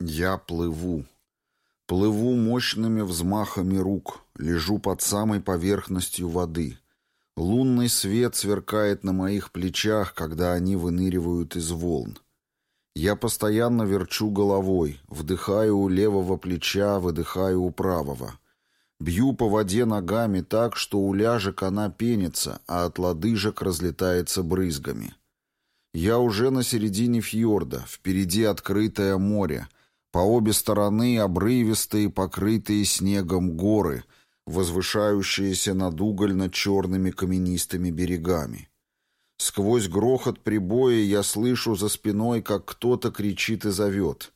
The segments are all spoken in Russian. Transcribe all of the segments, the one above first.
Я плыву. Плыву мощными взмахами рук, лежу под самой поверхностью воды. Лунный свет сверкает на моих плечах, когда они выныривают из волн. Я постоянно верчу головой, вдыхаю у левого плеча, выдыхаю у правого. Бью по воде ногами так, что у ляжек она пенится, а от лодыжек разлетается брызгами. Я уже на середине фьорда, впереди открытое море, по обе стороны обрывистые, покрытые снегом горы, возвышающиеся над угольно-черными каменистыми берегами. Сквозь грохот прибоя я слышу за спиной, как кто-то кричит и зовет.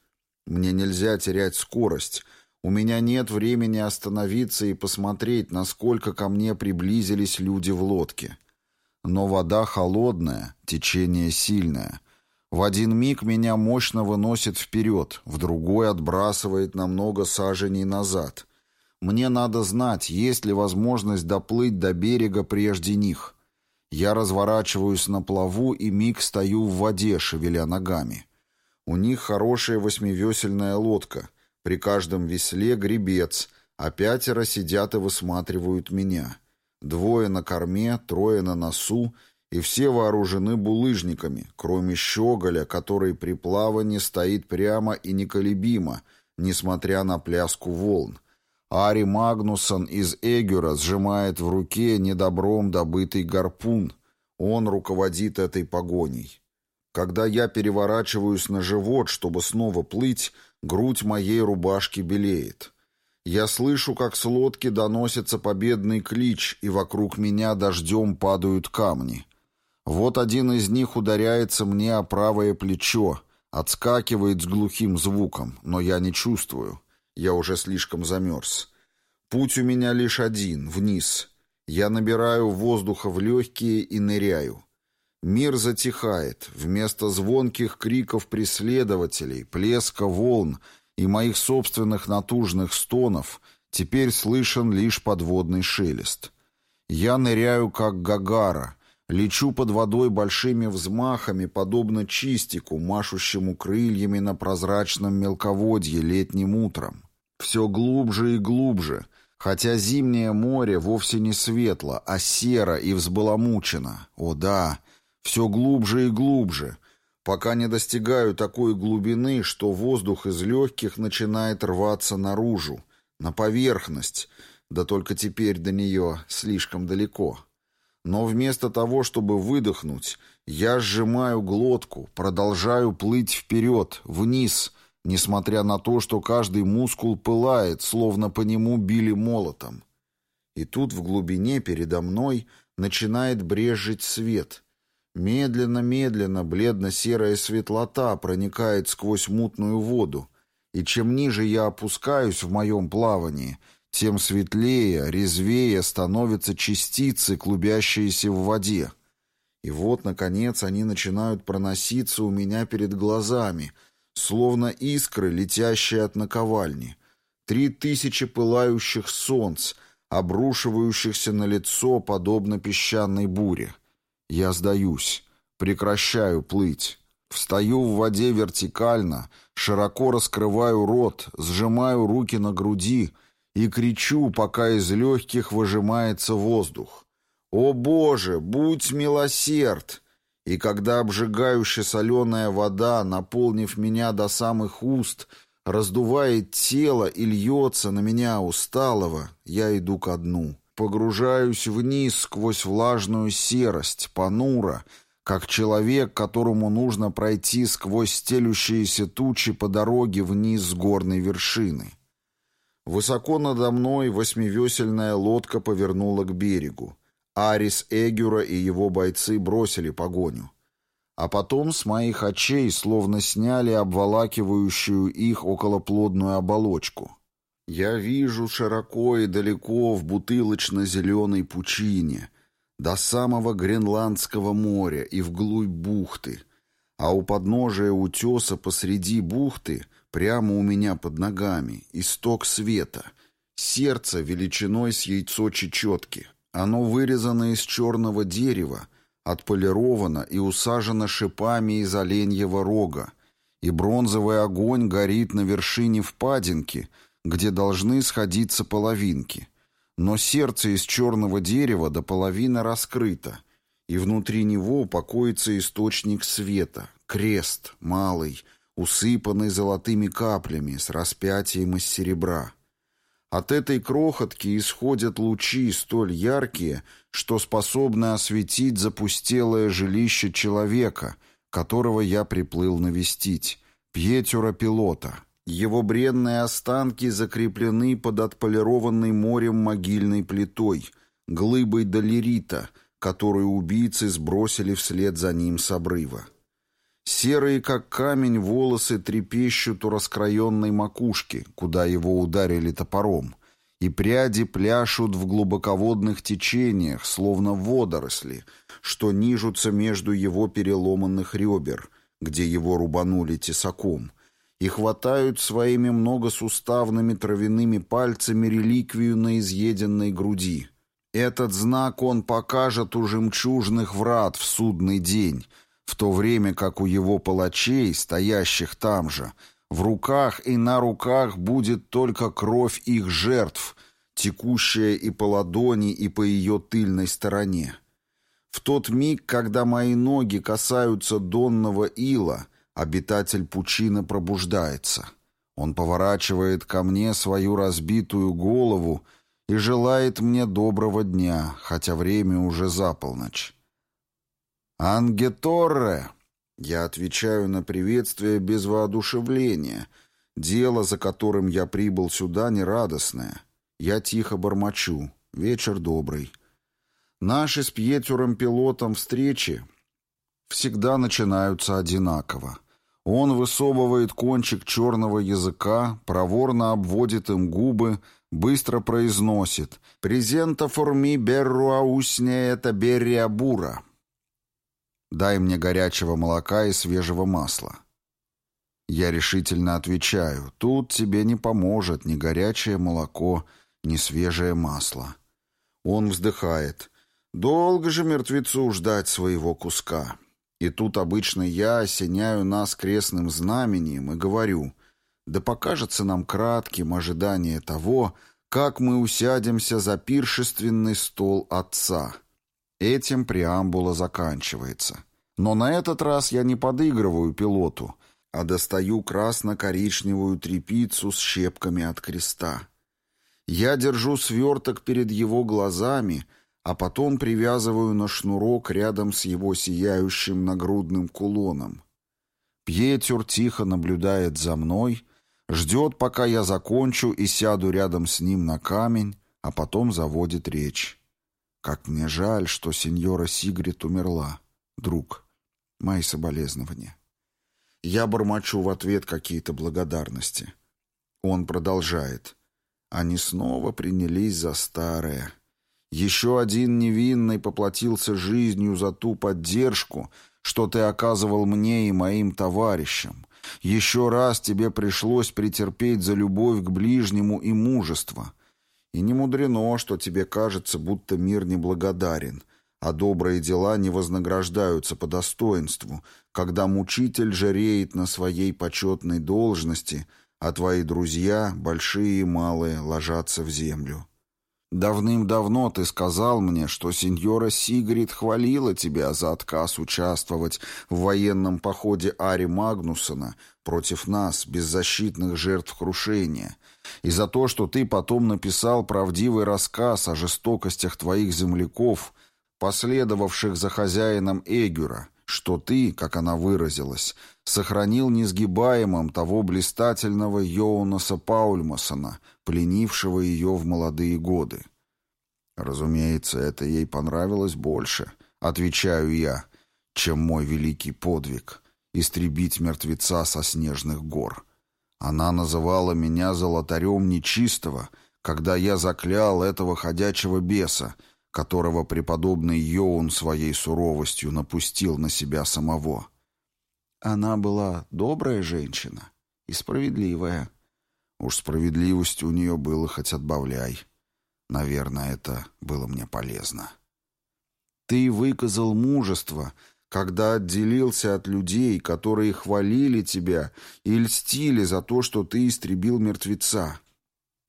Мне нельзя терять скорость — у меня нет времени остановиться и посмотреть, насколько ко мне приблизились люди в лодке. Но вода холодная, течение сильное. В один миг меня мощно выносит вперед, в другой отбрасывает на много саженей назад. Мне надо знать, есть ли возможность доплыть до берега прежде них. Я разворачиваюсь на плаву и миг стою в воде, шевеля ногами. У них хорошая восьмивесельная лодка — при каждом весле гребец, а пятеро сидят и высматривают меня. Двое на корме, трое на носу, и все вооружены булыжниками, кроме щеголя, который при плавании стоит прямо и неколебимо, несмотря на пляску волн. Ари Магнусон из Эгюра сжимает в руке недобром добытый гарпун. Он руководит этой погоней. Когда я переворачиваюсь на живот, чтобы снова плыть, Грудь моей рубашки белеет. Я слышу, как с лодки доносится победный клич, и вокруг меня дождем падают камни. Вот один из них ударяется мне о правое плечо, отскакивает с глухим звуком, но я не чувствую. Я уже слишком замерз. Путь у меня лишь один, вниз. Я набираю воздуха в легкие и ныряю. Мир затихает. Вместо звонких криков преследователей, плеска волн и моих собственных натужных стонов теперь слышен лишь подводный шелест. Я ныряю, как Гагара, лечу под водой большими взмахами, подобно чистику, машущему крыльями на прозрачном мелководье летним утром. Все глубже и глубже, хотя зимнее море вовсе не светло, а серо и взбаламучено. О да, — все глубже и глубже, пока не достигаю такой глубины, что воздух из легких начинает рваться наружу, на поверхность, да только теперь до нее слишком далеко. Но вместо того, чтобы выдохнуть, я сжимаю глотку, продолжаю плыть вперед, вниз, несмотря на то, что каждый мускул пылает, словно по нему били молотом. И тут в глубине передо мной начинает брезжить свет — Медленно-медленно бледно-серая светлота проникает сквозь мутную воду, и чем ниже я опускаюсь в моем плавании, тем светлее, резвее становятся частицы, клубящиеся в воде. И вот, наконец, они начинают проноситься у меня перед глазами, словно искры, летящие от наковальни. Три тысячи пылающих солнц, обрушивающихся на лицо, подобно песчаной буре. Я сдаюсь, прекращаю плыть. Встаю в воде вертикально, широко раскрываю рот, сжимаю руки на груди и кричу, пока из легких выжимается воздух. «О Боже, будь милосерд!» И когда обжигающая соленая вода, наполнив меня до самых уст, раздувает тело и льется на меня усталого, я иду ко дну. Погружаюсь вниз сквозь влажную серость, понуро, как человек, которому нужно пройти сквозь стелющиеся тучи по дороге вниз с горной вершины. Высоко надо мной восьмивесельная лодка повернула к берегу. Арис Эгюра и его бойцы бросили погоню. А потом с моих очей словно сняли обволакивающую их околоплодную оболочку. Я вижу широко и далеко в бутылочно-зеленой пучине, до самого Гренландского моря и вглубь бухты, а у подножия утеса посреди бухты, прямо у меня под ногами, исток света, сердце величиной с яйцо чечетки. Оно вырезано из черного дерева, отполировано и усажено шипами из оленьего рога, и бронзовый огонь горит на вершине впадинки, где должны сходиться половинки. Но сердце из черного дерева до половины раскрыто, и внутри него покоится источник света, крест, малый, усыпанный золотыми каплями с распятием из серебра. От этой крохотки исходят лучи столь яркие, что способны осветить запустелое жилище человека, которого я приплыл навестить, Пьетюра Пилота. Его бренные останки закреплены под отполированной морем могильной плитой, глыбой долерита, которую убийцы сбросили вслед за ним с обрыва. Серые, как камень, волосы трепещут у раскроенной макушки, куда его ударили топором, и пряди пляшут в глубоководных течениях, словно водоросли, что нижутся между его переломанных ребер, где его рубанули тесаком, и хватают своими многосуставными травяными пальцами реликвию на изъеденной груди. Этот знак он покажет у жемчужных врат в судный день — в то время как у его палачей, стоящих там же, в руках и на руках будет только кровь их жертв, текущая и по ладони, и по ее тыльной стороне. В тот миг, когда мои ноги касаются донного ила, обитатель пучины пробуждается. Он поворачивает ко мне свою разбитую голову и желает мне доброго дня, хотя время уже за полночь. «Ангеторре!» Я отвечаю на приветствие без воодушевления. Дело, за которым я прибыл сюда, нерадостное. Я тихо бормочу. Вечер добрый. Наши с Пьетюром-пилотом встречи всегда начинаются одинаково. Он высовывает кончик черного языка, проворно обводит им губы, быстро произносит «Презента форми берру аусне это берриа бура». Дай мне горячего молока и свежего масла. Я решительно отвечаю, тут тебе не поможет ни горячее молоко, ни свежее масло. Он вздыхает. Долго же мертвецу ждать своего куска. И тут обычно я осеняю нас крестным знамением и говорю, да покажется нам кратким ожидание того, как мы усядемся за пиршественный стол отца. Этим преамбула заканчивается. Но на этот раз я не подыгрываю пилоту, а достаю красно-коричневую трепицу с щепками от креста. Я держу сверток перед его глазами, а потом привязываю на шнурок рядом с его сияющим нагрудным кулоном. Пьетюр тихо наблюдает за мной, ждет, пока я закончу и сяду рядом с ним на камень, а потом заводит речь. Как мне жаль, что сеньора Сигрид умерла, друг. Мои соболезнования. Я бормочу в ответ какие-то благодарности. Он продолжает. Они снова принялись за старое. Еще один невинный поплатился жизнью за ту поддержку, что ты оказывал мне и моим товарищам. Еще раз тебе пришлось претерпеть за любовь к ближнему и мужество. И не мудрено, что тебе кажется, будто мир неблагодарен, а добрые дела не вознаграждаются по достоинству, когда мучитель жареет на своей почетной должности, а твои друзья, большие и малые, ложатся в землю. Давным-давно ты сказал мне, что сеньора Сигрид хвалила тебя за отказ участвовать в военном походе Ари Магнусона против нас, беззащитных жертв крушения, и за то, что ты потом написал правдивый рассказ о жестокостях твоих земляков, последовавших за хозяином Эгюра, что ты, как она выразилась, сохранил несгибаемым того блистательного Йоунаса Паульмасона, пленившего ее в молодые годы. Разумеется, это ей понравилось больше, отвечаю я, чем мой великий подвиг — истребить мертвеца со снежных гор. Она называла меня золотарем нечистого, когда я заклял этого ходячего беса, которого преподобный Йоун своей суровостью напустил на себя самого. Она была добрая женщина и справедливая. Уж справедливости у нее было хоть отбавляй. Наверное, это было мне полезно. Ты выказал мужество, когда отделился от людей, которые хвалили тебя и льстили за то, что ты истребил мертвеца.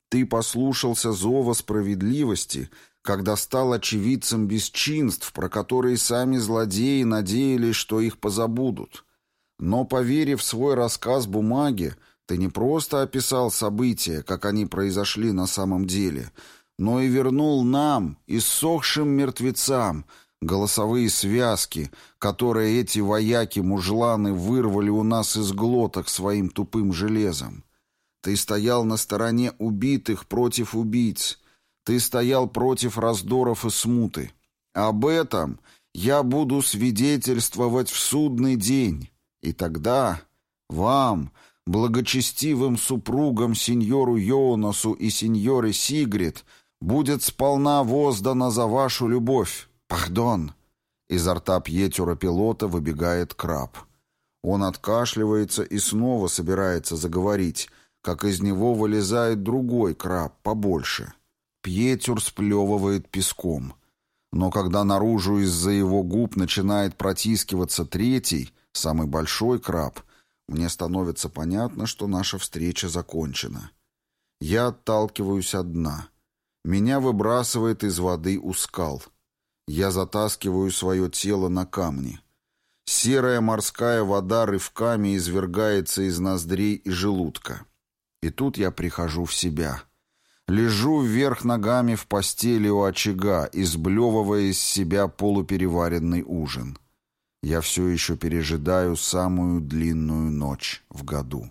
Ты послушался зова справедливости, когда стал очевидцем бесчинств, про которые сами злодеи надеялись, что их позабудут. Но, поверив в свой рассказ бумаге, ты не просто описал события, как они произошли на самом деле, но и вернул нам, иссохшим мертвецам, голосовые связки, которые эти вояки-мужланы вырвали у нас из глоток своим тупым железом. Ты стоял на стороне убитых против убийц. Ты стоял против раздоров и смуты. Об этом я буду свидетельствовать в судный день. И тогда вам, благочестивым супругам сеньору Йонасу и сеньоре Сигрид, будет сполна воздана за вашу любовь. «Пахдон!» Изо рта Пьетюра-пилота выбегает краб. Он откашливается и снова собирается заговорить, как из него вылезает другой краб, побольше. Пьетюр сплевывает песком. Но когда наружу из-за его губ начинает протискиваться третий, самый большой краб, мне становится понятно, что наша встреча закончена. Я отталкиваюсь от дна. Меня выбрасывает из воды у скал — я затаскиваю свое тело на камни. Серая морская вода рывками извергается из ноздрей и желудка. И тут я прихожу в себя. Лежу вверх ногами в постели у очага, изблевывая из себя полупереваренный ужин. Я все еще пережидаю самую длинную ночь в году.